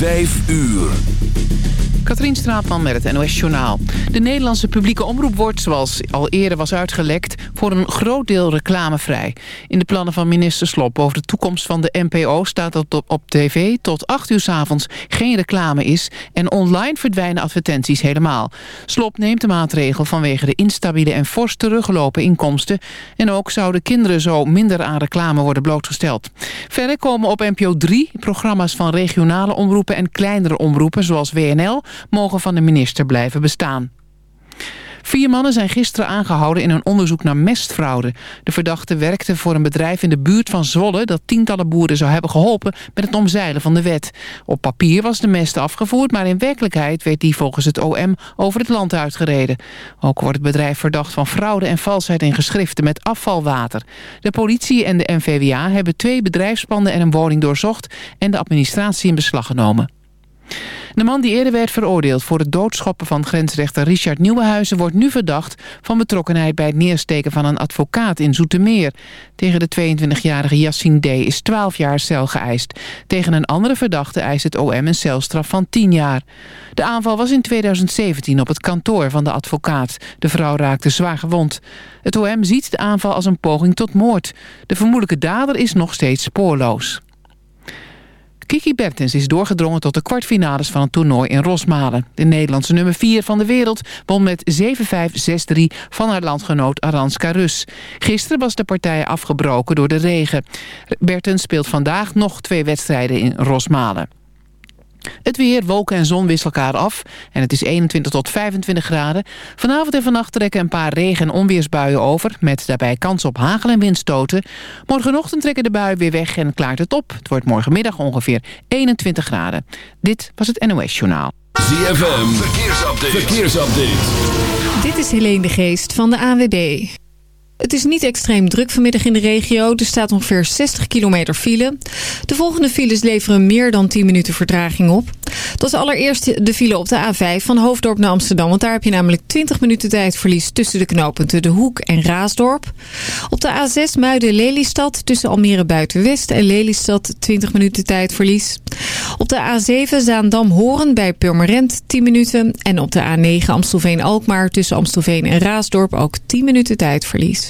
Vijf uur. Katrien Straatman met het NOS Journaal. De Nederlandse publieke omroep wordt, zoals al eerder was uitgelekt... voor een groot deel reclamevrij. In de plannen van minister Slop over de toekomst van de NPO... staat dat op tv tot 8 uur s avonds geen reclame is... en online verdwijnen advertenties helemaal. Slop neemt de maatregel vanwege de instabiele en fors teruggelopen inkomsten... en ook zouden kinderen zo minder aan reclame worden blootgesteld. Verder komen op NPO 3 programma's van regionale omroepen... en kleinere omroepen zoals WNL mogen van de minister blijven bestaan. Vier mannen zijn gisteren aangehouden in een onderzoek naar mestfraude. De verdachte werkte voor een bedrijf in de buurt van Zwolle... dat tientallen boeren zou hebben geholpen met het omzeilen van de wet. Op papier was de mest afgevoerd... maar in werkelijkheid werd die volgens het OM over het land uitgereden. Ook wordt het bedrijf verdacht van fraude en valsheid in geschriften met afvalwater. De politie en de NVWA hebben twee bedrijfspanden en een woning doorzocht... en de administratie in beslag genomen. De man die eerder werd veroordeeld voor het doodschoppen van grensrechter Richard Nieuwenhuizen wordt nu verdacht van betrokkenheid bij het neersteken van een advocaat in Zoetermeer. Tegen de 22-jarige Yassine D. is 12 jaar cel geëist. Tegen een andere verdachte eist het OM een celstraf van 10 jaar. De aanval was in 2017 op het kantoor van de advocaat. De vrouw raakte zwaar gewond. Het OM ziet de aanval als een poging tot moord. De vermoedelijke dader is nog steeds spoorloos. Kiki Bertens is doorgedrongen tot de kwartfinales van het toernooi in Rosmalen. De Nederlandse nummer 4 van de wereld won met 7-5, 6-3 van haar landgenoot Aranska Rus. Gisteren was de partij afgebroken door de regen. Bertens speelt vandaag nog twee wedstrijden in Rosmalen. Het weer, wolken en zon wisselen elkaar af en het is 21 tot 25 graden. Vanavond en vannacht trekken een paar regen- en onweersbuien over... met daarbij kans op hagel- en windstoten. Morgenochtend trekken de buien weer weg en klaart het op. Het wordt morgenmiddag ongeveer 21 graden. Dit was het NOS Journaal. ZFM, verkeersupdate. verkeersupdate. Dit is Helene de Geest van de ANWB. Het is niet extreem druk vanmiddag in de regio. Er staat ongeveer 60 kilometer file. De volgende files leveren meer dan 10 minuten vertraging op. Dat is allereerst de file op de A5 van Hoofddorp naar Amsterdam. Want daar heb je namelijk 20 minuten tijdverlies tussen de knooppunten De Hoek en Raasdorp. Op de A6 Muiden-Lelystad tussen Almere Buitenwest en Lelystad 20 minuten tijdverlies. Op de A7 Zaandam-Horen bij Purmerend 10 minuten. En op de A9 Amstelveen-Alkmaar tussen Amstelveen en Raasdorp ook 10 minuten tijdverlies.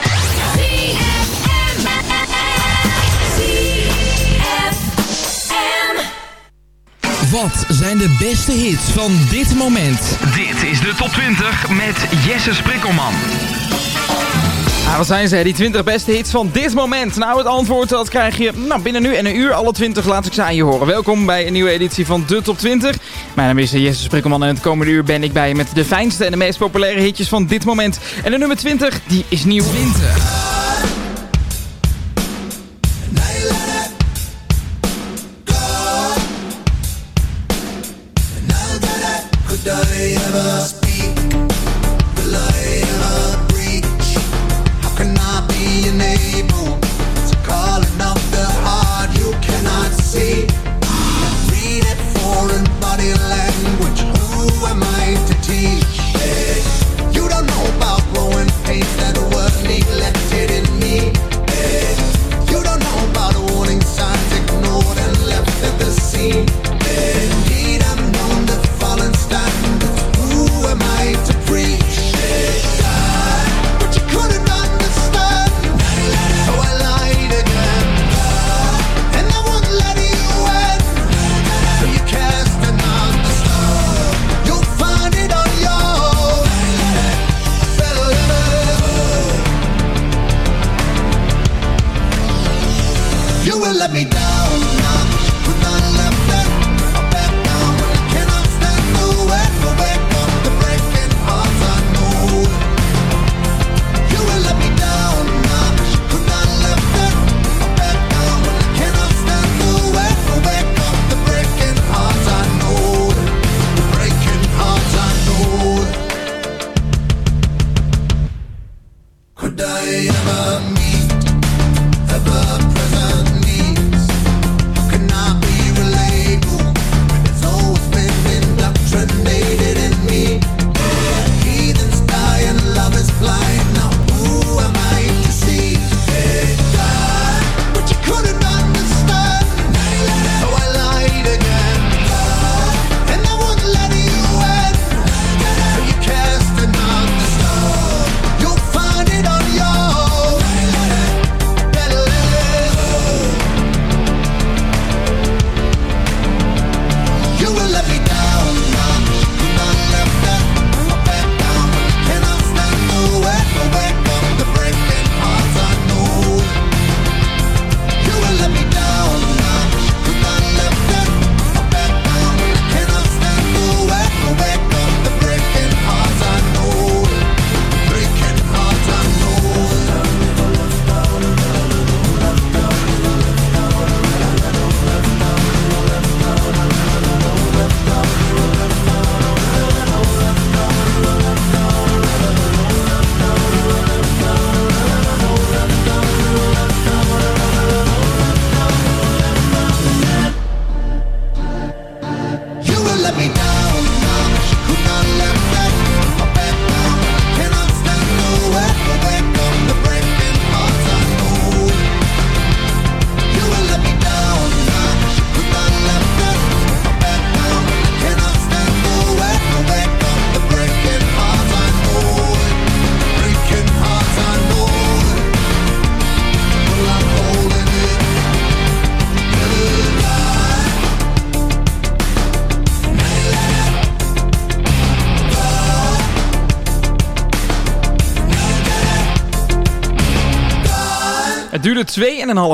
Wat zijn de beste hits van dit moment? Dit is de top 20 met Jesse Sprikkelman. Nou, wat zijn ze, die 20 beste hits van dit moment? Nou, het antwoord dat krijg je nou, binnen nu en een uur. Alle 20 laat ik ze aan je horen. Welkom bij een nieuwe editie van De Top 20. Mijn naam is Jesse Sprikkelman en het komende uur ben ik bij je met de fijnste en de meest populaire hitjes van dit moment. En de nummer 20, die is nieuw. 20.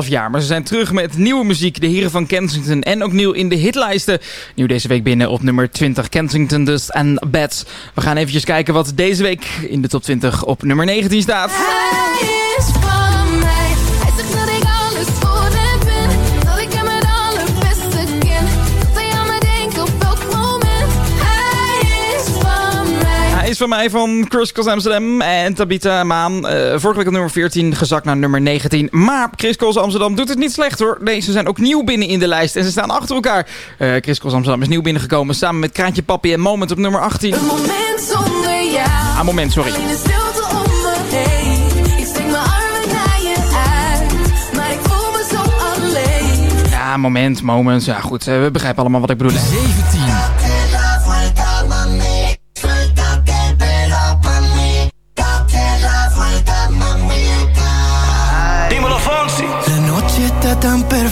2,5 jaar, maar ze zijn terug met nieuwe muziek. De heren van Kensington en ook nieuw in de hitlijsten. Nieuw deze week binnen op nummer 20 Kensington dus en Bats. We gaan eventjes kijken wat deze week in de top 20 op nummer 19 staat. Van mij van Chris Cross Amsterdam en Tabita Maan. Uh, vorige week op nummer 14, gezakt naar nummer 19. Maar Chris Cross Amsterdam doet het niet slecht hoor. Nee, ze zijn ook nieuw binnen in de lijst en ze staan achter elkaar. Uh, Chris Cross Amsterdam is nieuw binnengekomen samen met Kraantje Papi en Moment op nummer 18. Een moment zonder jou. Ah, moment, sorry. Ja, moment, moment. Ja, goed. Uh, we begrijpen allemaal wat ik bedoel. 17.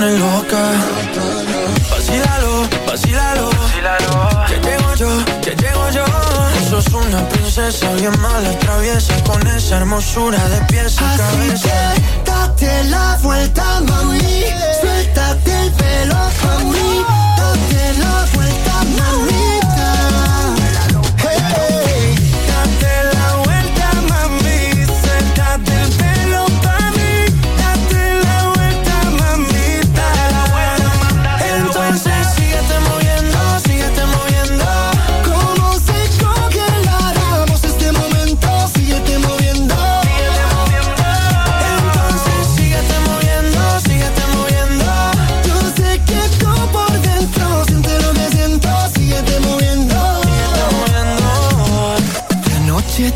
Pone loca. Vacílalo, vacílalo. Que llego yo, que llego yo. Sos una princesa bien mala, traviesa. Con esa hermosura de pies a cabeza.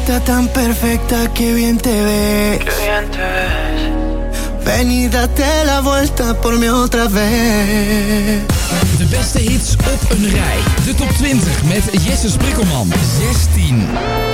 Está tan perfecta que bien te ves. Qué bien te ves. Ven y date la vuelta por mí otra vez. De beste hits op een rij. De top 20 met Jesse Sprikkelman. 16.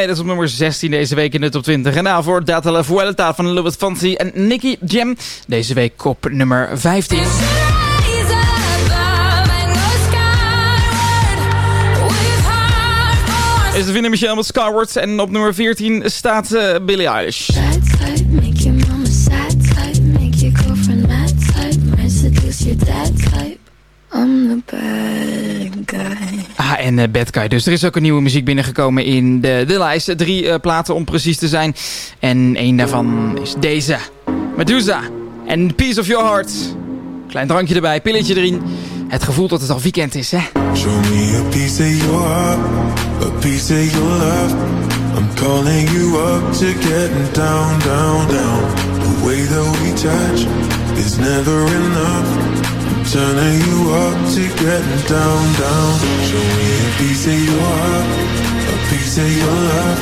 Made is op nummer 16 deze week in de top 20. En daarvoor Data La Vuelta van Louis Fancy en Nicky Jam. Deze week op nummer 15. Is de vinden Michelle met Skyward. En op nummer 14 staat uh, Billie Eilish. En uh, Bad Guy. Dus er is ook een nieuwe muziek binnengekomen in de, de lijst. Drie uh, platen om precies te zijn. En één daarvan is deze. Medusa. En Piece of Your Heart. Klein drankje erbij, pilletje erin. Het gevoel dat het al weekend is, hè? Show me a piece of your heart, a piece of your love. I'm calling you up to getting down, down, down. The way that we touch is never enough. Turning you up to getting down, down. Show me a piece of your heart, a piece of your love.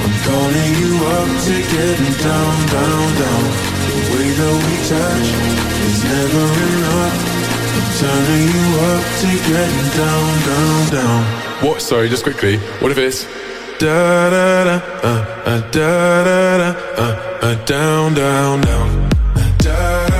I'm calling you up to getting down, down, down. The way that we touch is never enough. Turning you up to getting down, down, down. What? Sorry, just quickly. What if it's da da da uh, uh da da da uh, uh down, down, down. Down,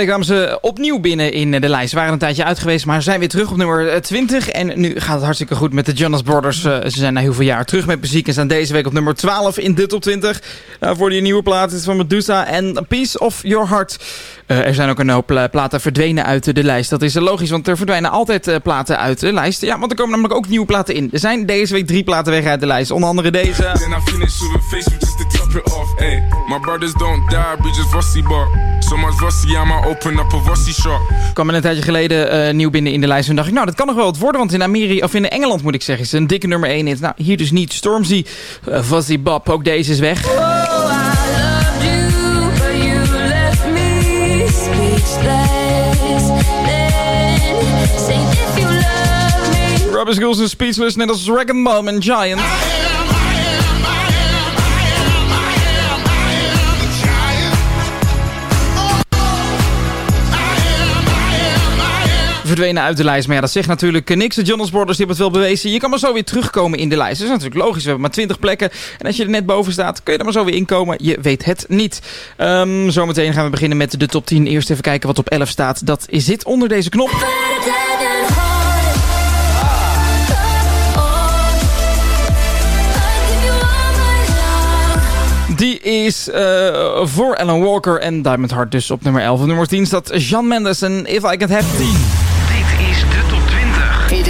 week kwamen ze opnieuw binnen in de lijst. Ze waren een tijdje uit geweest, maar zijn weer terug op nummer 20. En nu gaat het hartstikke goed met de Jonas Brothers. Eh, Ze zijn na heel veel jaar terug met muziek en staan deze week op nummer 12 in de top 20. Nou, voor die nieuwe plaat is van Medusa en Piece of Your Heart. Eh, er zijn ook een hoop eh, platen verdwenen uit de lijst. Dat is eh, logisch, want er verdwijnen altijd eh, platen uit de lijst. Ja, want er komen namelijk ook nieuwe platen in. Er zijn deze week drie platen weg uit de lijst. Onder andere deze. Then I top it off. Hey, my brothers don't die, we just Vossi bar. So much Vossi, I'ma open up a Vossi shop. kwam een tijdje geleden eh, nieuw binnen in de lijst. En dacht ik, nou, dat kan nog wel wat worden. Want in Amerika, of in Engeland moet ik zeggen, is een dikke nummer 1 hit. Nou, hier dus niet. Stormzy, uh, Fuzzy Bob, ook deze is weg. Rubber Schools is speechless, net als Dragon Ball en Giant. Verdwenen uit de lijst. Maar ja, dat zegt natuurlijk eh, niks. De Jonas Brothers die hebben het wel bewezen. Je kan maar zo weer terugkomen in de lijst. Dat is natuurlijk logisch. We hebben maar 20 plekken. En als je er net boven staat, kun je er maar zo weer inkomen. Je weet het niet. Ehm, zometeen gaan we beginnen met de top 10. Eerst even kijken wat op 11 staat. Dat zit onder deze knop. Die is eh, voor Alan Walker en Diamond Heart dus op nummer 11. Op nummer 10 staat Jean Mendes en If I Can Have 10.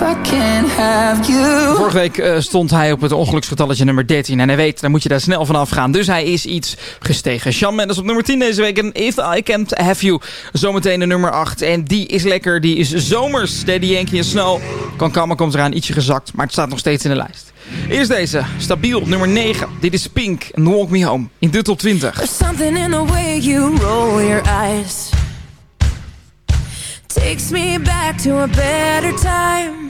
If I can't have you? Vorige week eh, stond hij op het ongeluksgetalletje nummer 13. En hij weet, dan moet je daar snel vanaf gaan. Dus hij is iets gestegen. Shawn Mendes op nummer 10 deze week. En If I Can't Have You. Zometeen de nummer 8. En die is lekker. Die is zomers. Daddy Yankee en Snow. Kan Kammer komt eraan ietsje gezakt. Maar het staat nog steeds in de lijst. Eerst deze. Stabiel op nummer 9. Dit is Pink en Walk Me Home. In de top 20. There's something in the way you roll your eyes. Takes me back to a better time.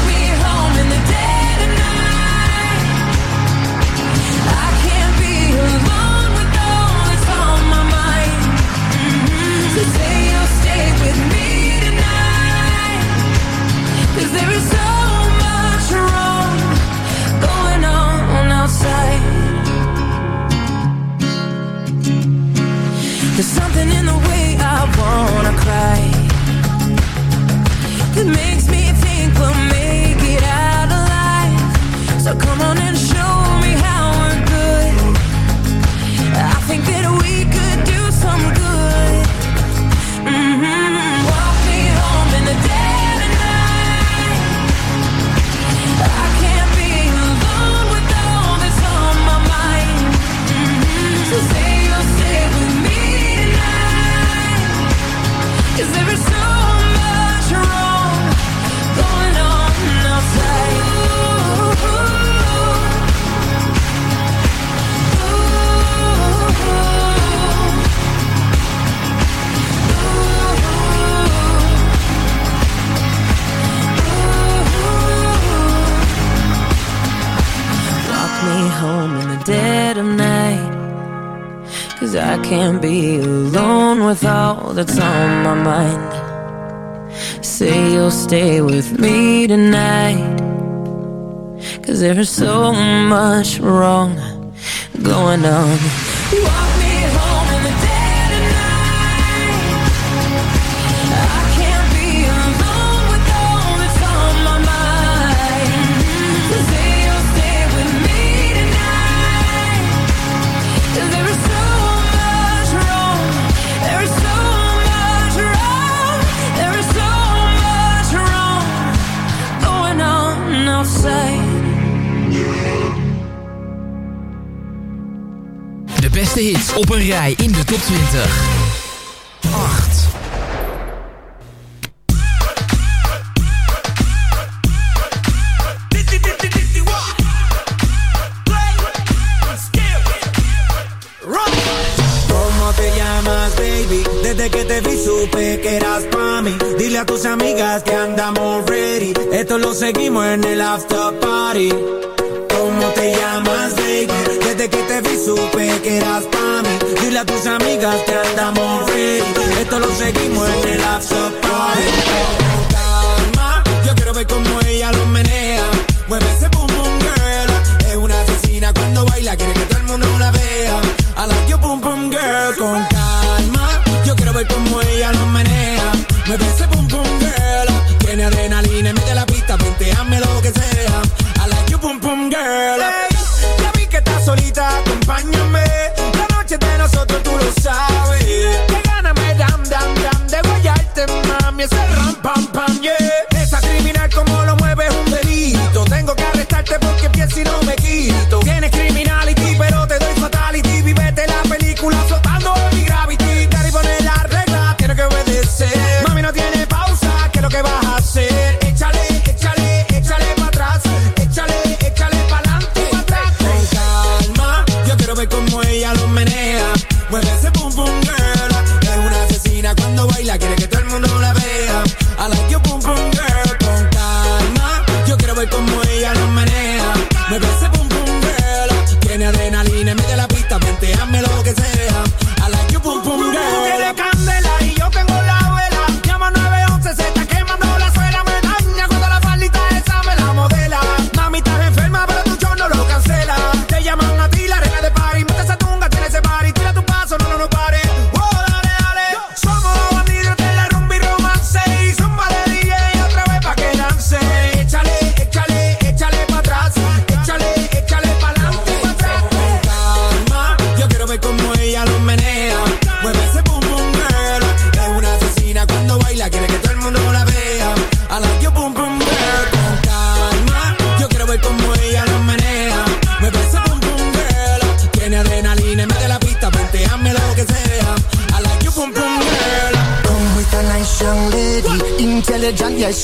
Beste hits op een rij in de top 20. 8. ¿Cómo te llamas, baby? Desde que te vi supe que eras pa' mí. Dile a tus amigas que andamos ready. Esto lo seguimos en el after party. ¿Cómo te llamas, baby? Desde que te vi supe que eras pa' mí. Dile a tus amigas que andamos ready. Esto lo seguimos en el after party. Calma, yo quiero ver cómo ella lo menea. Mueve ese boom boom girl. Es una asesina cuando baila, quiere que todo el mundo la vea. I like your boom boom girl con calma. Yo quiero ver cómo ella lo menea. Mueve ese boom boom girl. Acompáñame. tiene adrenalina, de la pista, venteame lo que sea. I like you, boom, boom.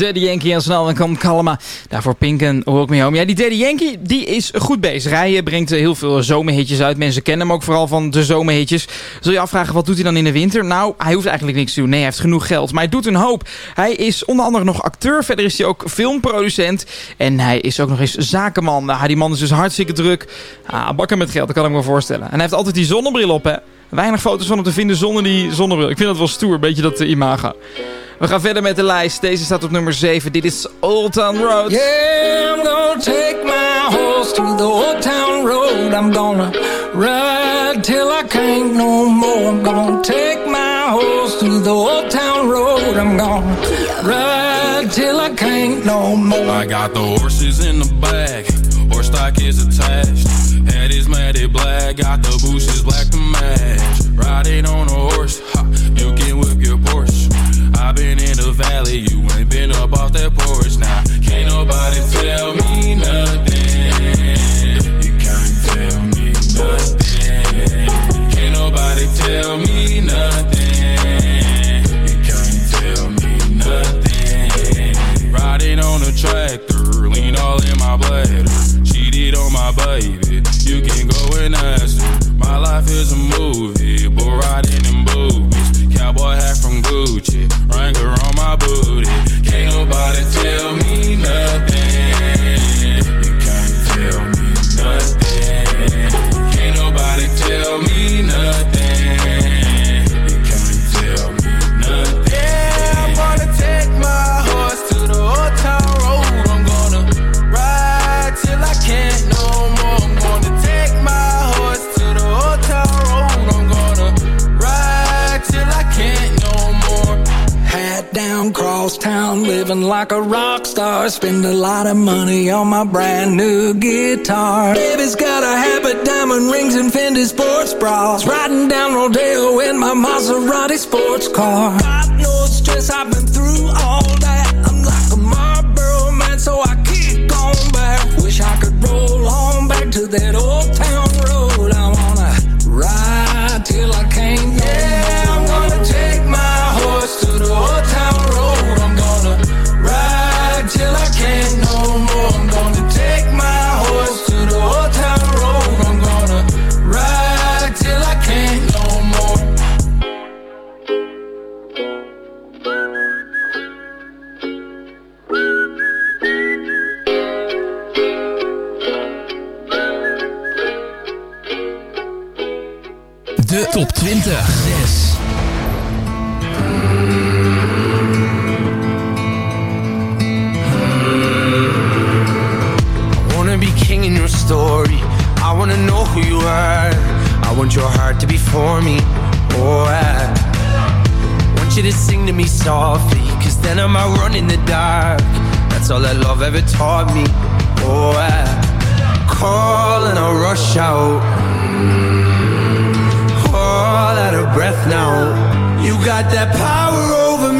Daddy Yankee en snel en kan Kalma. Daarvoor Pink en Walk Me Home. Ja, die Daddy Yankee die is goed bezig. Hij eh, brengt eh, heel veel zomerhitjes uit. Mensen kennen hem ook vooral van de zomerhitjes. Zul je afvragen, wat doet hij dan in de winter? Nou, hij hoeft eigenlijk niks te doen. Nee, hij heeft genoeg geld. Maar hij doet een hoop. Hij is onder andere nog acteur. Verder is hij ook filmproducent. En hij is ook nog eens zakenman. Nou, die man is dus hartstikke druk. Ah, bakken met geld, dat kan ik me voorstellen. En hij heeft altijd die zonnebril op, hè. Weinig foto's van hem te vinden zonder die zonnebril. Ik vind dat wel stoer, een beetje dat uh, imago. We gaan verder met de lijst. Deze staat op nummer 7. Dit is Old Town Road. Yeah, I'm gonna take my horse to the old town road. I'm gonna ride till I can't no more. I'm gonna take my horse to the old town road. I'm gonna ride till I can't no more. I got the horses in the back, horse stock is attached. Head is matted black, got the bushes black to match. Riding on a horse, ha, you can whip your Porsche. I've been in the valley, you ain't been up off that porch now. Can't nobody tell me nothing. You can't tell me nothing. Can't nobody tell me nothing. You can't tell me nothing. Riding on a tractor, lean all in my bladder. Cheated on my baby, you can go and ask her. My life is a movie, bull riding in boobies. Cowboy hat from Gucci, Wrangler on my booty. Can't nobody tell me nothing. You can't tell me nothing. Living like a rock star. Spend a lot of money on my brand new guitar. Baby's got a habit, diamond rings, and Fendi sports bras. Riding down Rodeo in my Maserati sports car. Got no stress, I've been through all then I might run in the dark. That's all that love ever taught me. Oh, I call and I rush out. All out of breath now. You got that power over me.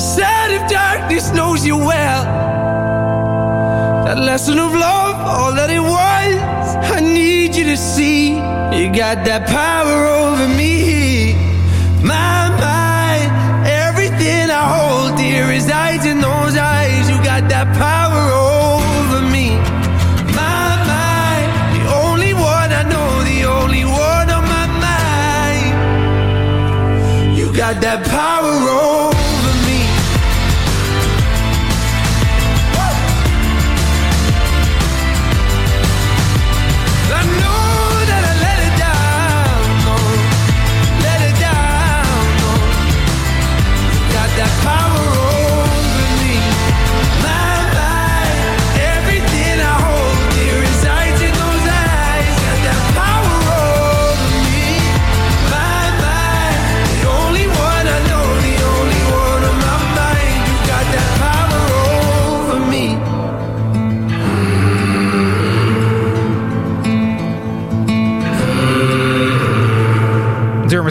You decide if darkness knows you well. That lesson of love, all that it was. I need you to see. You got that power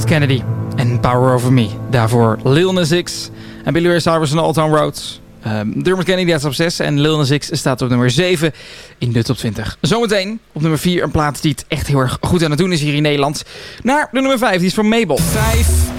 Kennedy en Power Over Me. Daarvoor Lil Nas X en Billy Ray Cyrus en Old Town Road. Ehm Dermot Kennedy staat op 6 en Lil Nas X staat op nummer 7 in de top 20. Zometeen op nummer 4 een plaats die het echt heel erg goed aan het doen is hier in Nederland. Naar de nummer 5, die is van Mabel. 5.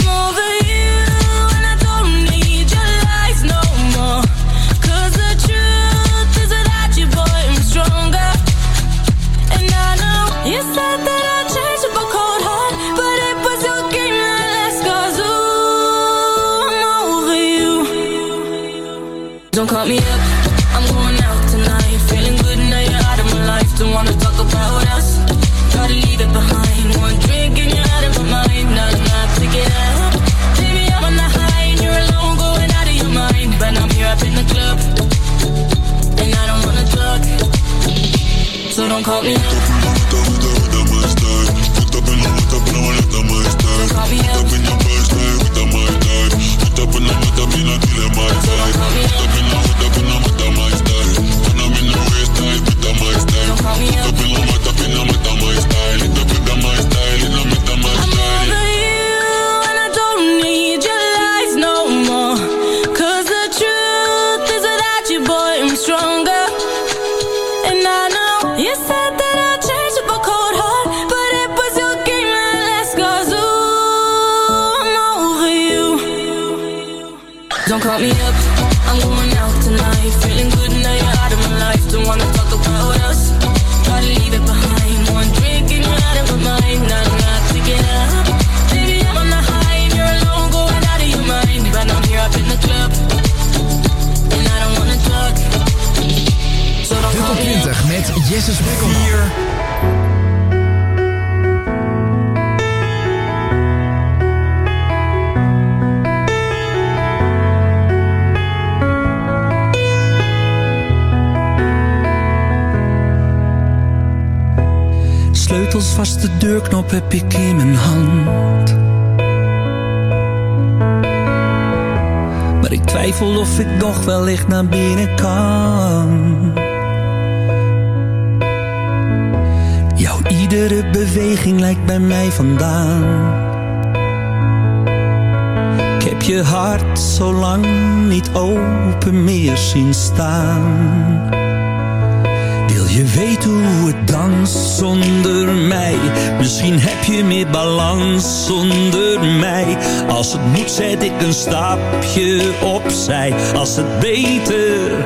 20 met Jesse Spekkelman. Sleutels vast, de deurknop heb ik in mijn hand. Maar ik twijfel of ik nog wellicht naar binnen kan. Iedere beweging lijkt bij mij vandaan. Ik heb je hart zo lang niet open meer zien staan. Wil je weten hoe het danst zonder mij? Misschien heb je meer balans zonder mij. Als het moet zet ik een stapje opzij. Als het beter,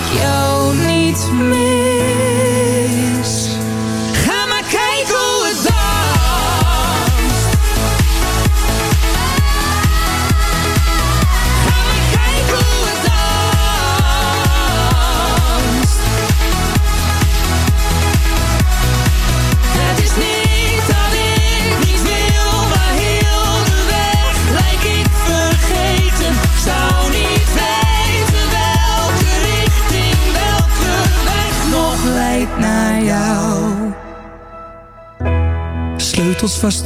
Ik jou niet mis.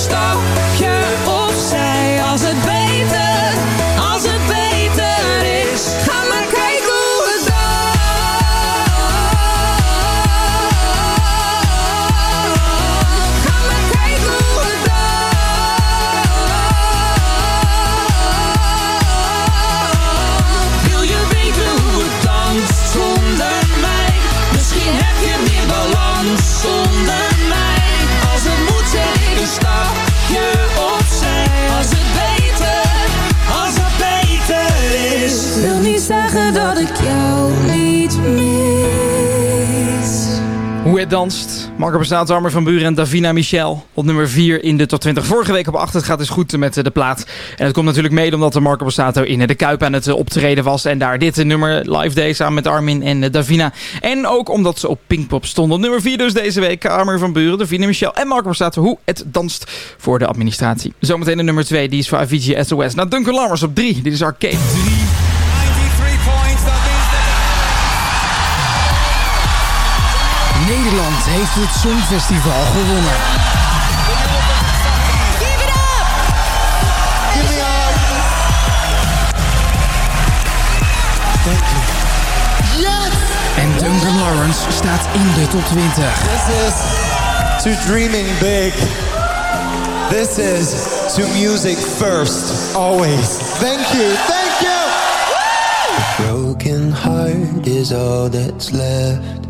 zet Hoe het danst. Marco bestaat Armer van Buren en Davina Michel. Op nummer 4 in de top 20. Vorige week op 8. Het gaat dus goed met eh, de plaat. En het komt natuurlijk mede omdat de Marco Borsato in de Kuip aan het eh, optreden was. En daar dit nummer live deed samen met Armin en eh, Davina. En ook omdat ze op Pinkpop stonden. Op nummer 4 dus deze week. Armer van Buren, Davina Michel en Marco Borsato. Hoe het danst voor de administratie. Zometeen de nummer 2. Die is voor Avicii SOS. Nou, Duncan Lammers op 3. Dit is Arcade. Nederland heeft het Songfestival gewonnen. En Duncan Lawrence staat in de top 20. This is to dreaming big. This is to music first, always. Thank you, thank you! broken heart is all that's left.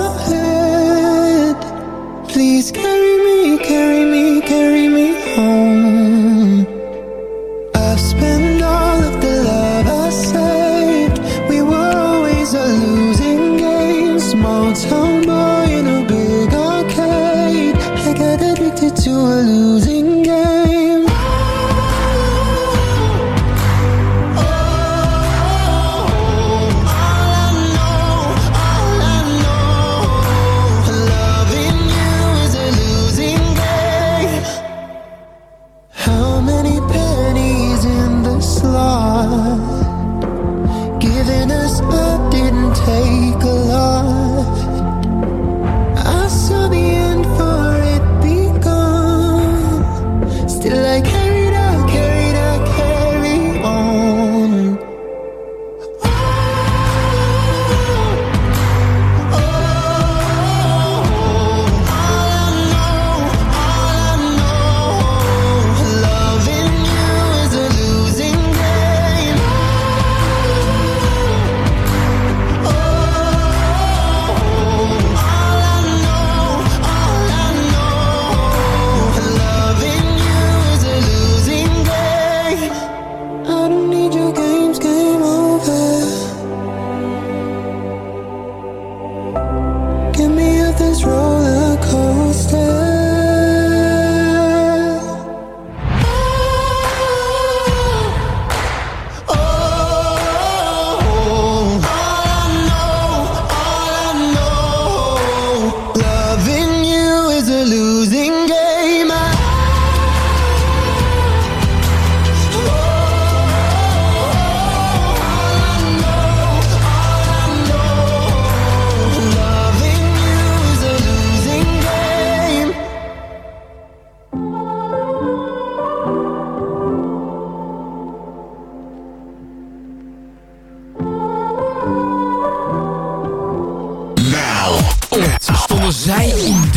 Please carry me, carry me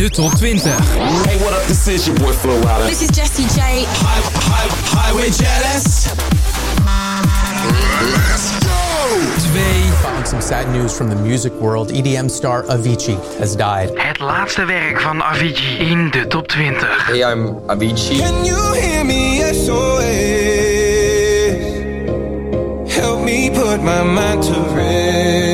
de top 20. Hey, what up? This is your boy Flo Rida. This is Jessie J. Hi, hi, highway Jealous. Let's go! Twee. Found some sad news from the music world. EDM star Avicii has died. Het laatste werk van Avicii in de top 20. Hey, I'm Avicii. Can you hear me? SOS. Help me put my mind to rest.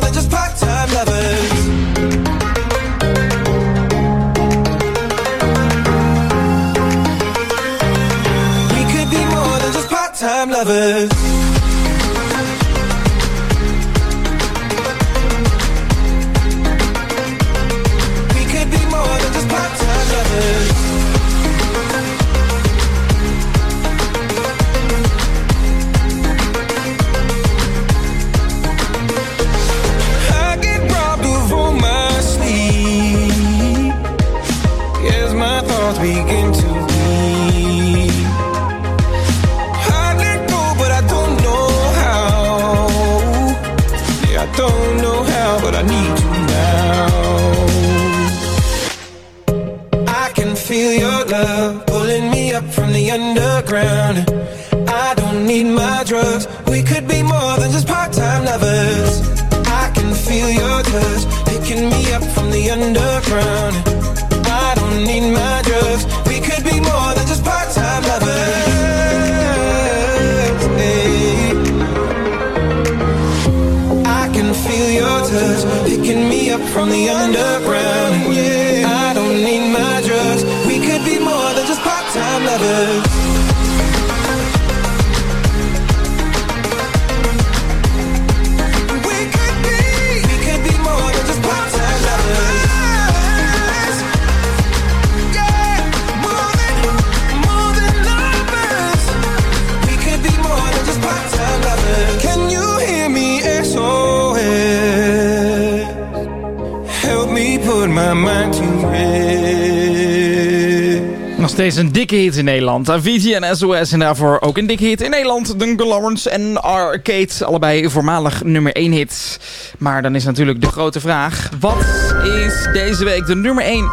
We could be more than just steeds een dikke hit in Nederland. Avicii en SOS en daarvoor ook een dikke hit in Nederland. Duncan Lawrence en Arcade, allebei voormalig nummer 1 hit. Maar dan is natuurlijk de grote vraag, wat is deze week de nummer 1?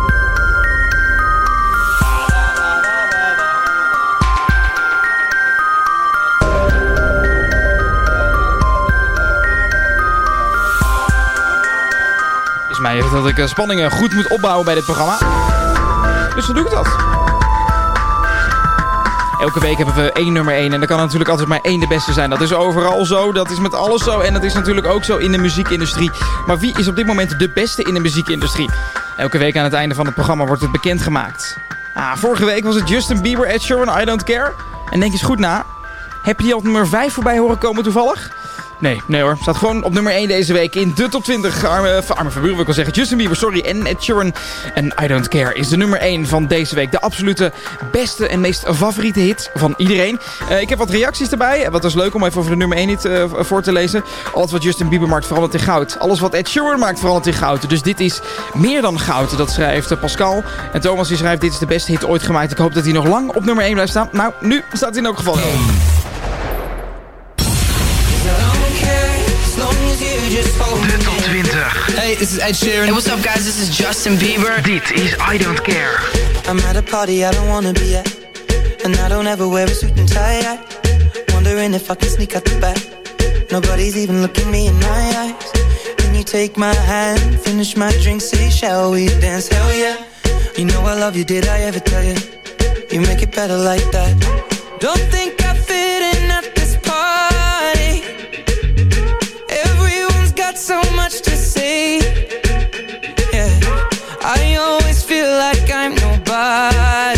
Is mij even dat ik eh, spanningen goed moet opbouwen bij dit programma. Dus dan doe ik dat. Elke week hebben we één nummer 1 en er kan natuurlijk altijd maar één de beste zijn. Dat is overal zo, dat is met alles zo en dat is natuurlijk ook zo in de muziekindustrie. Maar wie is op dit moment de beste in de muziekindustrie? Elke week aan het einde van het programma wordt het bekendgemaakt. Ah, vorige week was het Justin Bieber, Ed Sheeran, I Don't Care. En denk eens goed na, heb je die op nummer 5 voorbij horen komen toevallig? Nee, nee hoor. Staat gewoon op nummer 1 deze week in de top 20. Arme, arme Verburen wil ik wel zeggen. Justin Bieber, sorry. En Ed Sheeran en I Don't Care is de nummer 1 van deze week. De absolute beste en meest favoriete hit van iedereen. Uh, ik heb wat reacties erbij. Wat is leuk om even over de nummer 1 hit uh, voor te lezen. Alles wat Justin Bieber maakt verandert in goud. Alles wat Ed Sheeran maakt verandert in goud. Dus dit is meer dan goud. Dat schrijft Pascal. En Thomas die schrijft dit is de beste hit ooit gemaakt. Ik hoop dat hij nog lang op nummer 1 blijft staan. Nou, nu staat hij in elk geval. De top 20. Hey, this is Ed Sheeran. Hey, what's up guys? This is Justin Bieber. Dit is I Don't Care. I'm at a party I don't wanna be at. And I don't ever wear a suit and tie. I wondering if I can sneak out the back. Nobody's even looking me in my eyes. Can you take my hand, finish my drink, say shall we dance? Hell yeah. You know I love you, did I ever tell you? You make it better like that. Don't think I why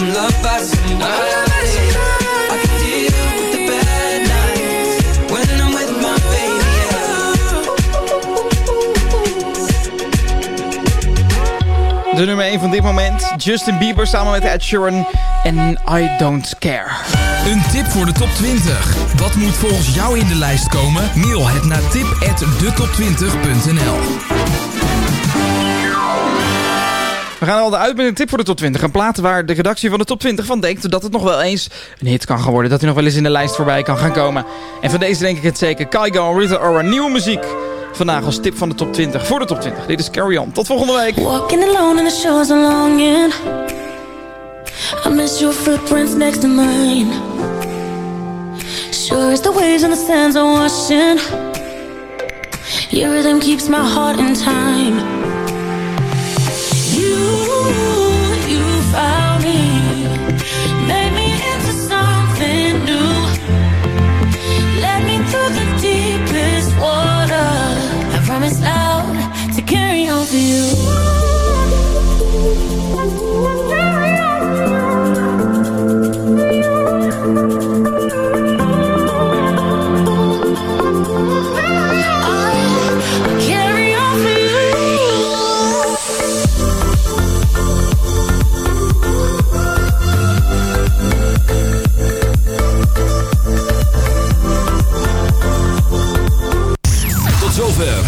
I'm loved by somebody. I can deal with the bad nights when I'm with my baby. De nummer 1 van dit moment. Justin Bieber samen met Ed Sheeran en I Don't Care. Een tip voor de top 20. Wat moet volgens jou in de lijst komen? Mail het naar tip@detop20.nl. We gaan al uit met een tip voor de top 20. Een plaat waar de redactie van de top 20 van denkt dat het nog wel eens een hit kan gaan worden. Dat hij nog wel eens in de lijst voorbij kan gaan komen. En van deze denk ik het zeker. Kaigo en Rita Ora, nieuwe muziek. Vandaag als tip van de top 20. Voor de top 20. Dit is Carry On. Tot volgende week. Walking alone in the shores of longing I miss your footprints next to mine Sure as the waves and the sands are washing. Your rhythm keeps my heart in time.